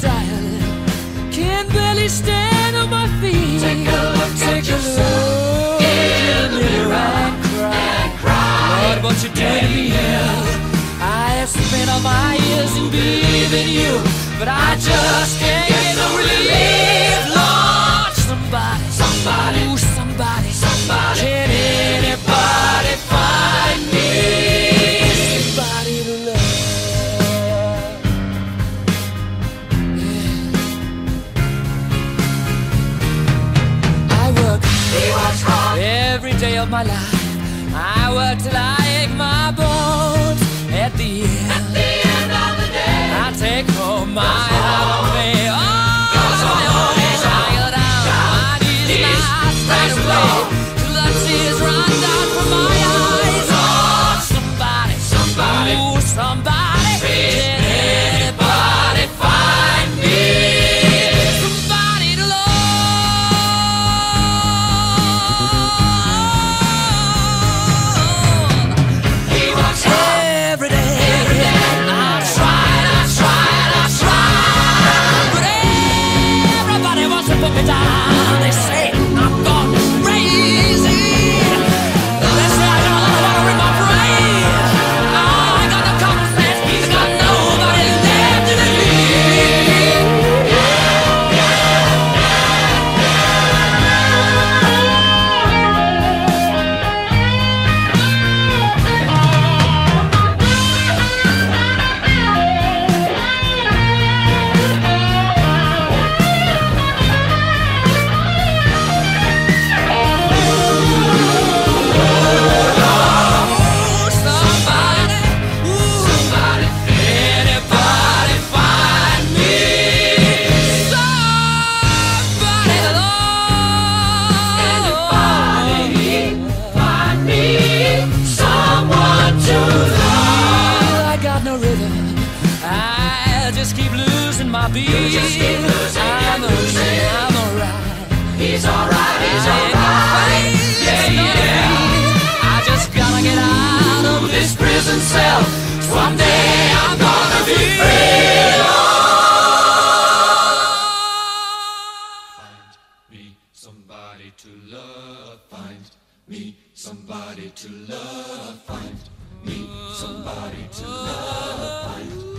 dial. Can barely stand on my feet. Take a look Take at a yourself look in the mirror. I cry. And cry. Lord, what you doing to me? I have spent all my years in believing you, but I just. Of my life. I work till I ache my bones. At the end, At the end of the day, I take home my half pay. He's alright, he's alright. Yeah, yeah. I just gotta get out of This prison cell, someday I'm gonna be free. Find me somebody to love. Find me somebody to love. Find me somebody to love. Find